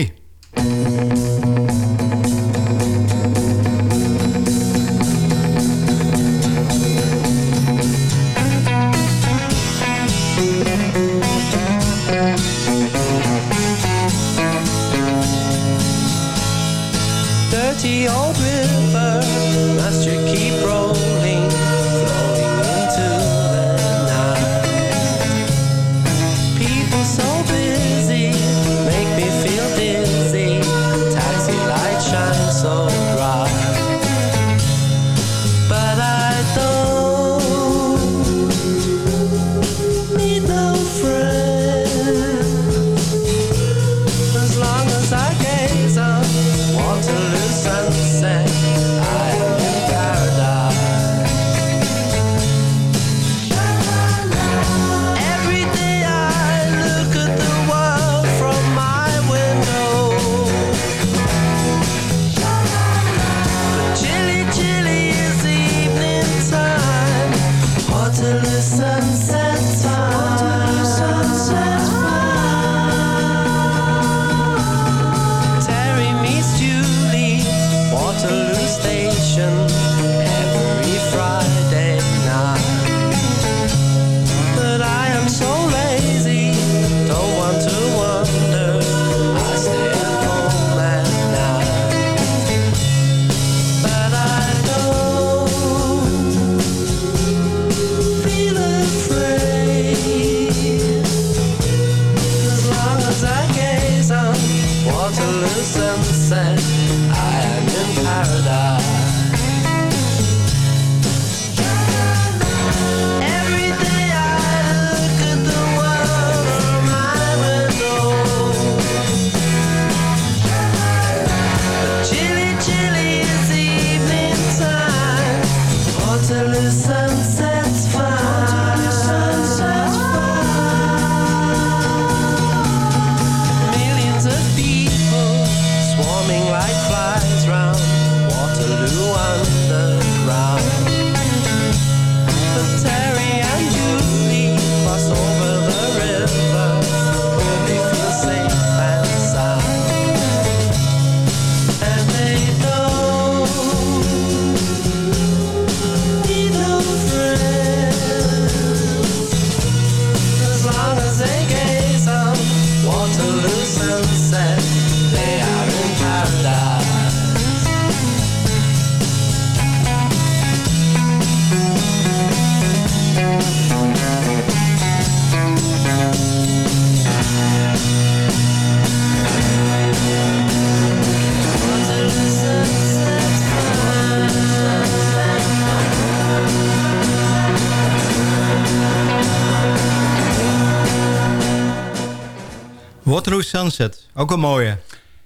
Ook een mooie.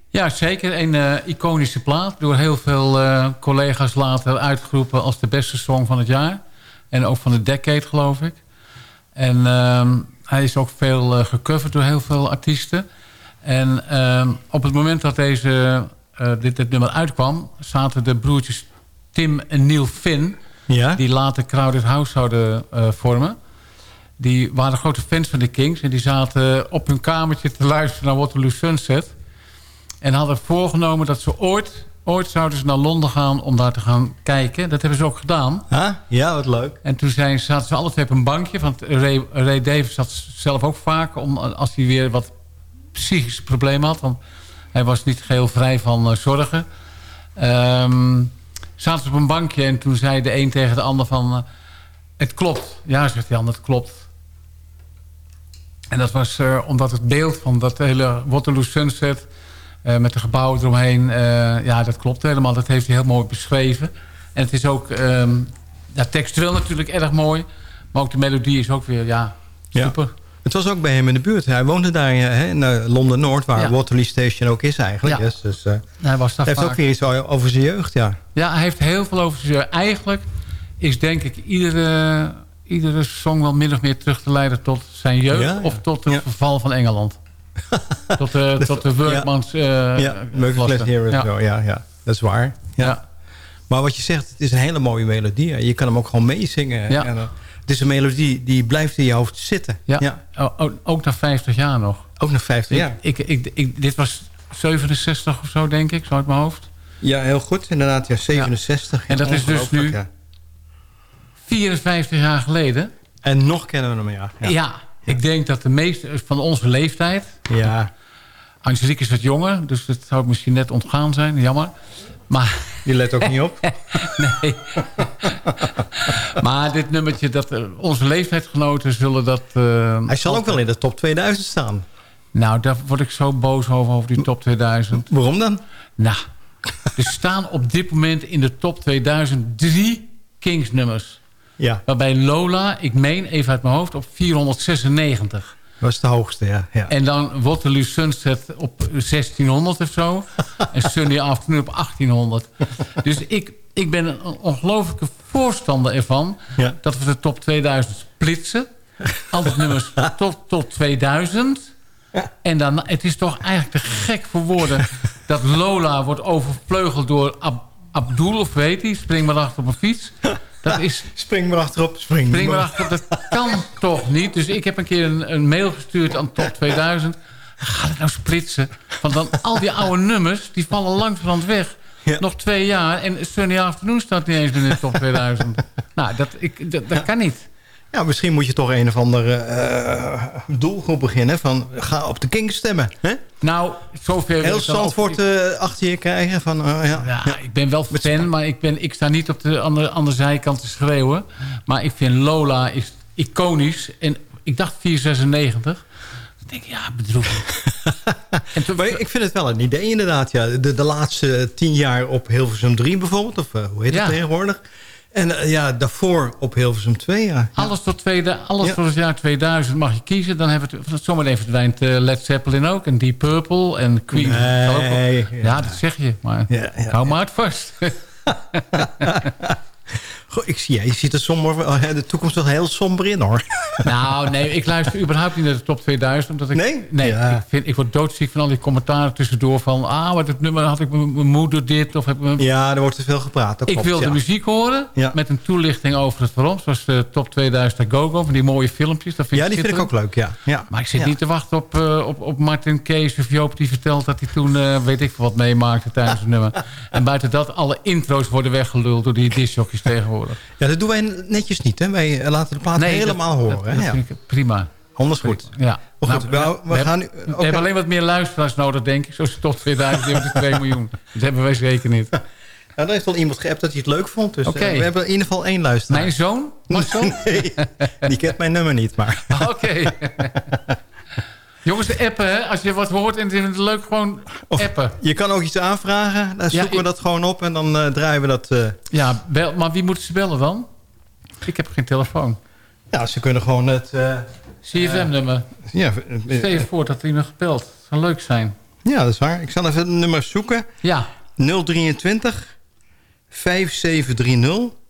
Ja, zeker. Een eh, iconische plaat. Door heel veel eh, collega's later uitgeroepen als de beste song van het jaar. En ook van de decade, geloof ik. En ehm, hij is ook veel uh, gecoverd door heel veel artiesten. En ehm, op het moment dat deze, dit, dit nummer uitkwam... zaten de broertjes Tim en Neil Finn... Ja? die later Crowded House zouden vormen die waren grote fans van de Kings. En die zaten op hun kamertje te luisteren naar Waterloo Sunset. En hadden voorgenomen dat ze ooit, ooit zouden ze naar Londen gaan om daar te gaan kijken. Dat hebben ze ook gedaan. Huh? Ja, wat leuk. En toen zijn, zaten ze alle twee op een bankje. Want Ray, Ray Davis zat zelf ook vaak om, als hij weer wat psychische problemen had. Want hij was niet geheel vrij van uh, zorgen. Um, zaten ze op een bankje en toen zei de een tegen de ander van... Uh, het klopt. Ja, zegt die ander, het klopt. En dat was uh, omdat het beeld van dat hele Waterloo Sunset... Uh, met de gebouwen eromheen, uh, ja, dat klopt helemaal. Dat heeft hij heel mooi beschreven. En het is ook um, ja, textueel natuurlijk erg mooi. Maar ook de melodie is ook weer, ja, super. Ja. Het was ook bij hem in de buurt. Hij woonde daar hè, in Londen-Noord, waar ja. Waterloo Station ook is eigenlijk. Ja. Yes, dus, hij was daar heeft vaak. ook weer iets over zijn jeugd, ja. Ja, hij heeft heel veel over zijn jeugd. Eigenlijk is denk ik iedere iedere song wel min of meer terug te leiden tot zijn jeugd... Ja, ja. of tot het verval van Engeland. tot, de, tot de workmans... Ja, Uh, ja working hero ja. Ja, ja, dat is waar. Ja. Maar wat je zegt, het is een hele mooie melodie. Je kan hem ook gewoon meezingen. Ja. En, uh, het is een melodie die blijft in je hoofd zitten. Ja. Ook, ook na 50 jaar nog. Ook na 50 jaar? Ik, ik, ik, dit was 67 of zo, denk ik, zo uit mijn hoofd. Ja, heel goed. Inderdaad, ja, 67. En dat is dus nu 54 jaar geleden. En nog kennen we hem, ja. Ja, ja ik denk dat de meeste van onze leeftijd... Ja. Angelique is wat jonger, dus dat zou misschien net ontgaan zijn. Jammer. Maar... Die let ook niet op. nee. maar dit nummertje, dat, uh, onze leeftijdsgenoten zullen dat... Uh, Hij zal ook wel in de top 2000 staan. Nou, daar word ik zo boos over, over die top 2000. Waarom dan? Nou, er staan op dit moment in de top 2000 drie Kings nummers. Ja. Waarbij Lola, ik meen even uit mijn hoofd, op 496. Dat is de hoogste, ja. ja. En dan Waterloo Sunset op 1600 of zo. en Sunny Afternoon op 1800. dus ik, ik ben een ongelofelijke voorstander ervan... Ja. dat we de top 2000 splitsen. Altijd nummers tot, tot 2000. Ja. En dan, het is toch eigenlijk te gek voor woorden... dat Lola wordt overvleugeld door Ab Abdul, of weet hij... spring maar achter op een fiets... Dat is, spring maar achterop, spring, spring maar achterop. Dat kan toch niet? Dus ik heb een keer een, een mail gestuurd aan Top 2000. Ga het nou splitsen? Want dan al die oude nummers, die vallen langzamerhand weg. Ja. Nog twee jaar. En Sunny Afternoon staat niet eens meer in de Top 2000. nou, dat, ik, dat, dat kan niet. Ja, misschien moet je toch een of andere uh, doelgroep beginnen. Van, ga op de King stemmen. Hè? Nou, zover... Heel Zandvoort uh, achter je krijgen. Van, uh, ja, ja, ja, ik ben wel fan, maar ik, ben, ik sta niet op de andere, andere zijkant te schreeuwen. Maar ik vind Lola is iconisch. En ik dacht 496. Ik denk, ja, maar ik vind het wel een idee inderdaad. Ja. De, de laatste tien jaar op Hilversum 3 bijvoorbeeld. Of hoe heet het ja. tegenwoordig? En uh, ja, daarvoor op Hilversum 2, ja. Alles, tot, tweede, alles ja. tot het jaar 2000 mag je kiezen. Dan hebben we het, zometeen verdwijnt uh, Led Zeppelin ook. En Deep Purple en Queen. Nee, ja, ja, dat zeg je. Maar hou maar het vast. Goh, ik zie, je ziet het somber, de toekomst wel heel somber in, hoor. Nou, nee, ik luister überhaupt niet naar de top 2000. Omdat ik, nee? Nee, ja. ik, vind, ik word doodziek van al die commentaren tussendoor van... ah, wat het nummer had ik mijn moeder dit of heb Ja, er wordt te veel gepraat. ik klopt, wil ja. de muziek horen ja. met een toelichting over het waarom. Zoals de top 2000 Go-Go, van die mooie filmpjes. Dat vind ja, die vind ik ook leuk, ja. ja. Maar ik zit niet te wachten op, uh, op, op Martin Kees of Joop die vertelt dat hij toen... Uh, weet ik wat meemaakte tijdens het nummer. En buiten dat, alle intro's worden weggeluld door die discjockeys tegenwoordig. Ja, dat doen wij netjes niet, hè? Wij laten de plaat nee, helemaal dat, horen. Dat, dat ja. vind ik prima. Anders goed. Ja. Goed, nou, we, we, gaan nu, we hebben alleen wat meer luisteraars nodig, denk ik. Zoals tot 2000, die hebben 2 miljoen. Dat hebben wij zeker niet. Ja, er heeft al iemand geappt dat hij het leuk vond. Dus okay. uh, we hebben in ieder geval één luisteraar. Mijn zoon? Marcel? nee, die kent mijn nummer niet, maar... Oké. Jongens, de appen, hè? Als je wat hoort en vindt het leuk, gewoon appen. Of je kan ook iets aanvragen. Dan zoeken ja, we dat gewoon op en dan uh, draaien we dat... Uh... Ja, bel, maar wie moeten ze bellen dan? Ik heb geen telefoon. Ja, ze kunnen gewoon het... eh, CFM-nummer. ja, eh, Stel je voor dat hij nog gebeld. Dat zou leuk zijn. ja, dat is waar. Ik zal even het nummer zoeken. Ja. 023 5730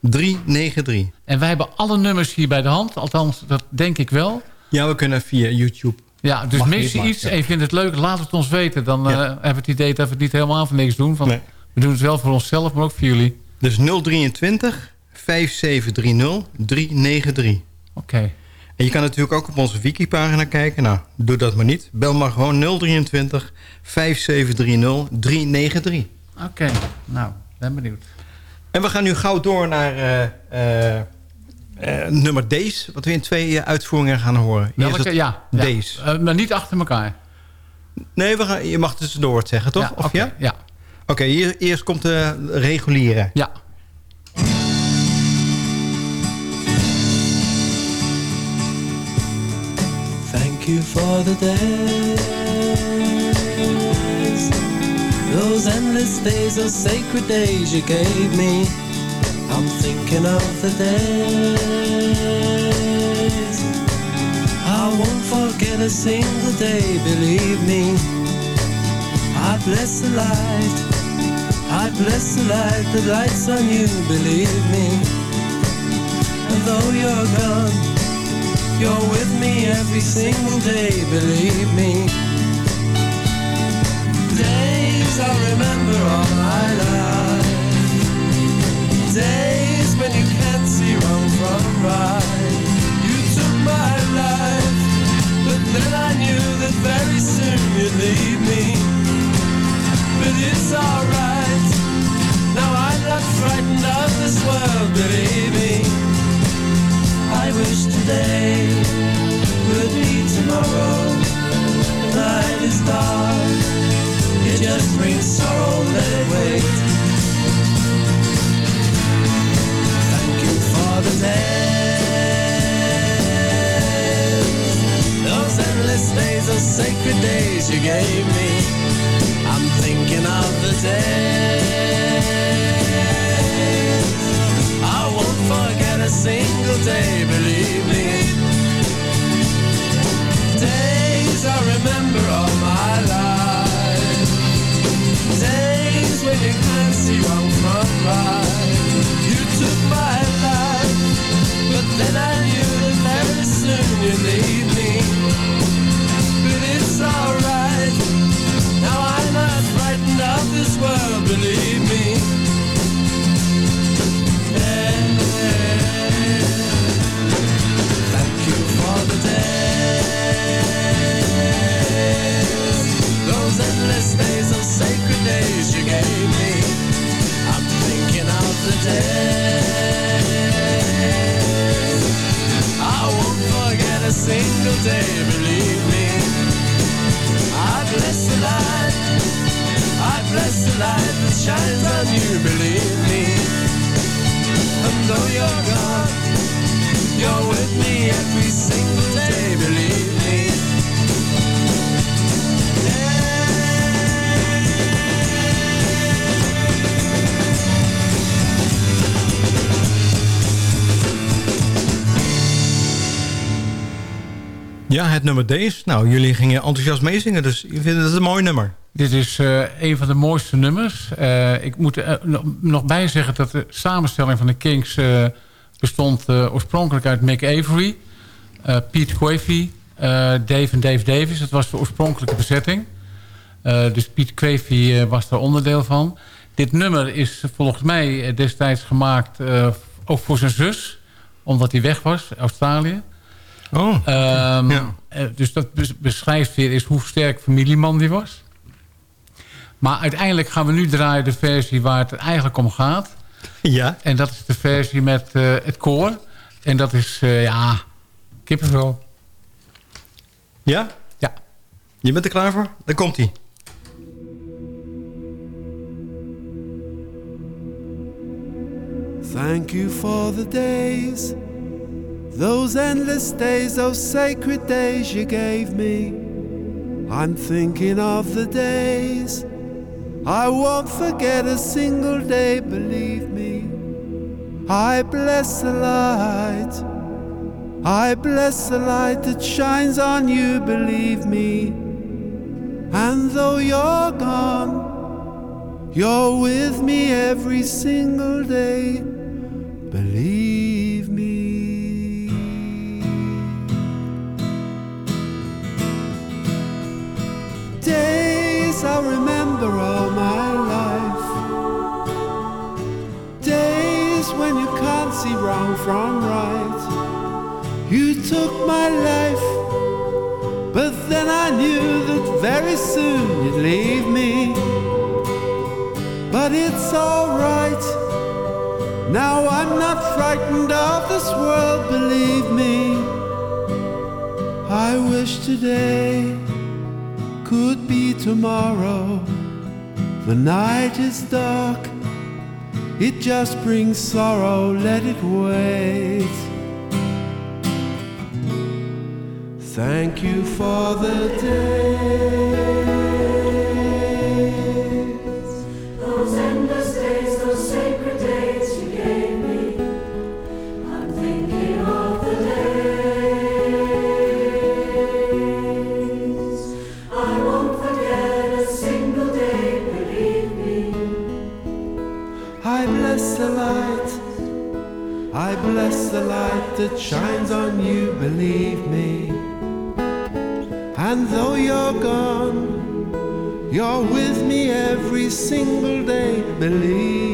393. En wij hebben alle nummers hier bij de hand. Althans, dat denk ik wel. Ja, we kunnen via YouTube. Ja, dus mis je iets en je vindt het leuk, laat het ons weten. Dan eh, hebben we het idee dat we het niet helemaal voor niks doen. Nee. We doen het wel voor onszelf, maar ook voor jullie. Dus 023 5730 393. Oké. En je kan natuurlijk ook op onze wikipagina kijken. Nou, doe dat maar niet. Bel maar gewoon 023 5730 393. Oké, nou, ben benieuwd. En we gaan nu gauw door naar eh, eh, eh, nummer Days. Wat we in twee eh, uitvoeringen gaan horen. Welke? het Ja. ja. Days. Eh, maar niet achter elkaar. Nee, we gaan, je mag tussendoor het zeggen, toch? Ja, of ja? ja. Oké, hier, eerst komt de reguliere. Ja. Thank you for the days, those endless days, those sacred days you gave me. I'm thinking of the days. I won't forget a single day, believe me. I bless the light, I bless the light that lights on you, believe me. And though you're gone, you're with me every single day, believe me. Days I remember all my life. Days when you can't see wrong from right. You took my life, but then I knew that very soon you'd leave me. But it's alright. Now I'm not frightened of this world, believe me. I wish today would be tomorrow. The night is dark, it just brings sorrow, let it wait. The days, those endless days, those sacred days you gave me. I'm thinking of the. I won't forget a single day, believe me. Days I remember my life. Days when you can't see wrong from right. Then I knew that very soon you'd leave me. But it's alright. Now I'm not frightened of this world, believe me. Thank you for the days, those endless days, those sacred days you gave me. I'm thinking of the days. Single day, believe me. I bless the light, I bless the light that shines on you, believe me. And though you're gone, you're with me every single day, believe me. Ja, het nummer Days. Nou, jullie gingen enthousiast meezingen, dus ik vind het een mooi nummer. Dit is eh, een van de mooiste nummers. Eh, ik moet er nog- nog bij zeggen dat de samenstelling van de Kings... eh, bestond eh, oorspronkelijk uit Mick Avery... eh, Pete Quavey, eh, Dave en Dave Davis. Dat was de oorspronkelijke bezetting. Eh, dus Pete Quavey eh, was daar onderdeel van. Dit nummer is volgens mij eh, destijds gemaakt... eh, ook voor zijn zus, omdat hij weg was, Australië. Oh, Ehm, Ja. eh, dus dat bes- beschrijft weer eens hoe sterk familieman die was. Maar uiteindelijk gaan we nu draaien de versie waar het eigenlijk om gaat. ja. En dat is de versie met eh, het koor. En dat is, eh, ja, kippenvel. Ja? Ja. Je bent er klaar voor? Dan komt hij. Thank you for the days, those endless days, those sacred days you gave me. I'm thinking of the days, I won't forget a single day, believe me. I bless the light, I bless the light that shines on you, believe me. And though you're gone, you're with me every single day, believe me. Days I'll remember all my life. Days when you can't see wrong from right. You took my life, but then I knew that very soon you'd leave me. But it's alright. Now I'm not frightened of this world, believe me. I wish today could be tomorrow. The night is dark, it just brings sorrow, let it wait. Thank you for the days, bless the light that shines on you, believe me. And though you're gone, you're with me every single day, believe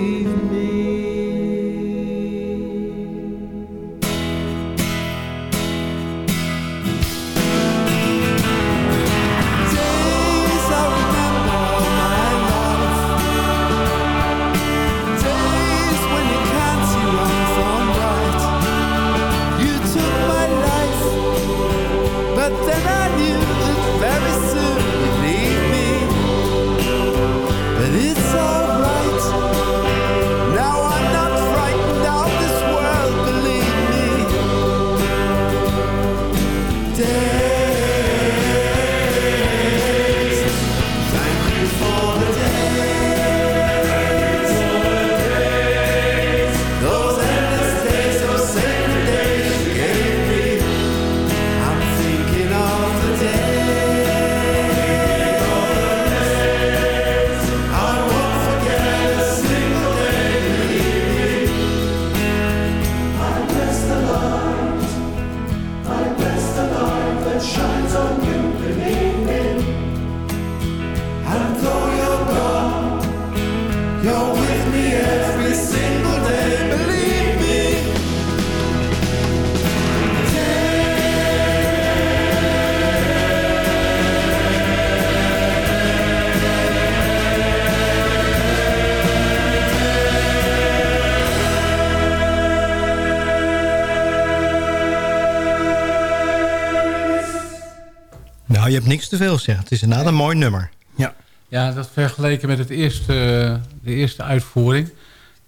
niks te veel gezegd. Het is inderdaad een mooi nummer. Ja. Ja, dat vergeleken met het eerste, de eerste uitvoering.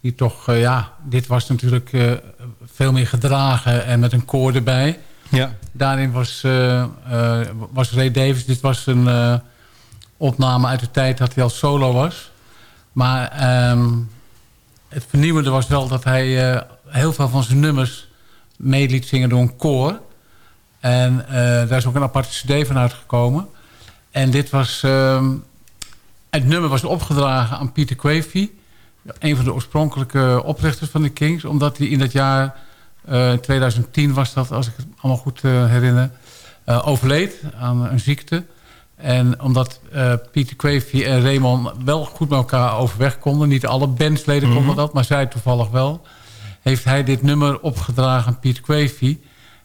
Die toch, eh, ja, dit was natuurlijk eh, veel meer gedragen en met een koor erbij. Ja. Daarin was, eh, eh, was Ray Davis, dit was een eh, opname uit de tijd dat hij al solo was. Maar ehm, het vernieuwende was wel dat hij eh, heel veel van zijn nummers mee liet zingen door een koor. En eh, daar is ook een aparte cd van uitgekomen. En dit was... ehm, het nummer was opgedragen aan Peter Quavey. Een van de oorspronkelijke oprichters van de Kings. Omdat hij in dat jaar, eh 2010 was dat, als ik het allemaal goed eh, herinner... eh, overleed aan een ziekte. En omdat eh Peter Quavey en Raymond wel goed met elkaar overweg konden... niet alle bandsleden Mhm. konden dat, maar zij toevallig wel... heeft hij dit nummer opgedragen aan Peter Quavey...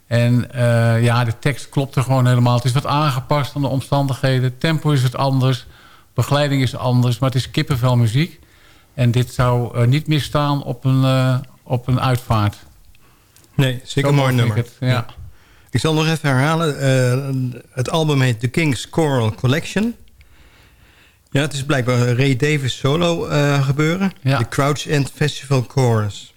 En eh, ja, de tekst klopte gewoon helemaal. Het is wat aangepast aan de omstandigheden. Tempo is het anders. Begeleiding is anders. Maar het is kippenvel muziek. En dit zou eh, niet meer staan op een, eh, op een uitvaart. Nee, zeker een mooi ik nummer. het, ja. Ik zal nog even herhalen. het album heet The King's Choral Collection. Ja, het is blijkbaar een Ray Davis solo gebeuren. De Crouch End Festival Chorus.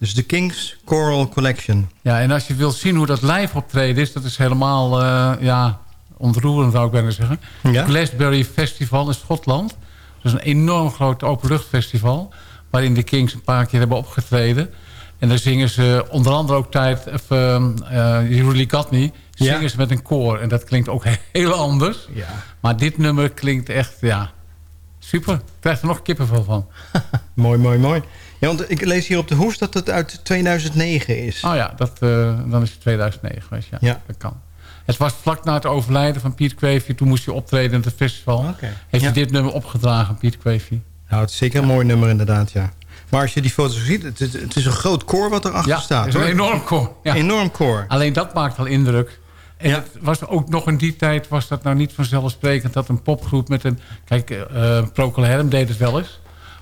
Dus The King's Choral Collection. Ja, en als je wilt zien hoe dat live optreden is... dat is helemaal eh, ja, ontroerend, zou ik bijna zeggen. Ja? Glastonbury Festival in Schotland. Dat is een enorm groot openluchtfestival... waarin de Kings een paar keer hebben opgetreden. En dan zingen ze onder andere ook tijd... Of, uh, You Really Got Me... zingen Ja. ze met een koor. En dat klinkt ook heel anders. Ja. Maar dit nummer klinkt echt, ja... Super. Ik krijg er nog kippenvel van. Mooi, mooi, mooi. Ja, want ik lees hier op de hoes dat het uit 2009 is. Oh ja, dat, eh, dan is het 2009 geweest. Ja, Ja. dat kan. Het was vlak na het overlijden van Piet Quavy. Toen moest hij optreden in het festival. Heeft Ja. hij dit nummer opgedragen, Piet Quavy. Nou, het is zeker een mooi nummer inderdaad, ja. Maar als je die foto's ziet, het is, het is een groot koor wat erachter Ja, staat. is een hoor. enorm koor. Ja. Enorm koor. Alleen dat maakt al indruk. En Ja. het was ook nog in die tijd was dat nou niet vanzelfsprekend... dat een popgroep met een... Kijk, eh Procol Harum deed het wel eens.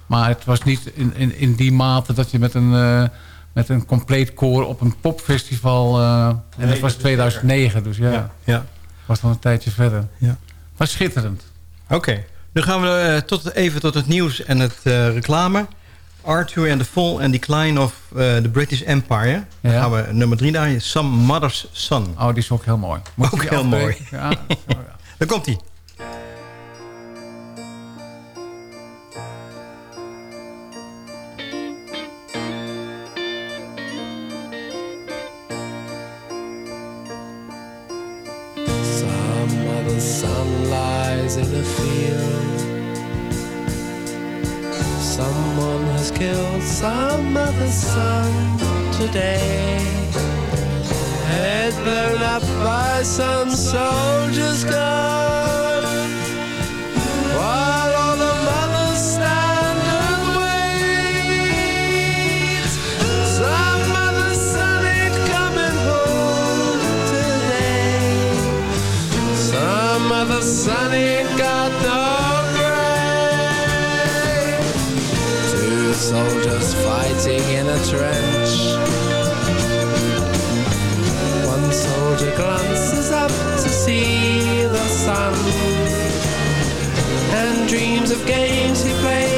Maar het was niet in, in, in die mate dat je met een, eh, met een compleet koor... op een popfestival... eh, en dat dat was is 2009, dus ja, Ja. ja. was dan een tijdje verder. Ja. Was schitterend. Oké, nu gaan we eh, tot, even tot het nieuws en het reclame. Arthur and the Fall and Decline of the British Empire. Dan Ja. gaan we nummer drie draaien. Some Mother's Son. Oh, die is ook heel mooi. Moet Ook heel mooi. ja. Daar komt hij. Lies in a field. Someone has killed some other son today. Head blown up by some soldier's gun. Fighting in a trench. One soldier glances up to see the sun and dreams of games he played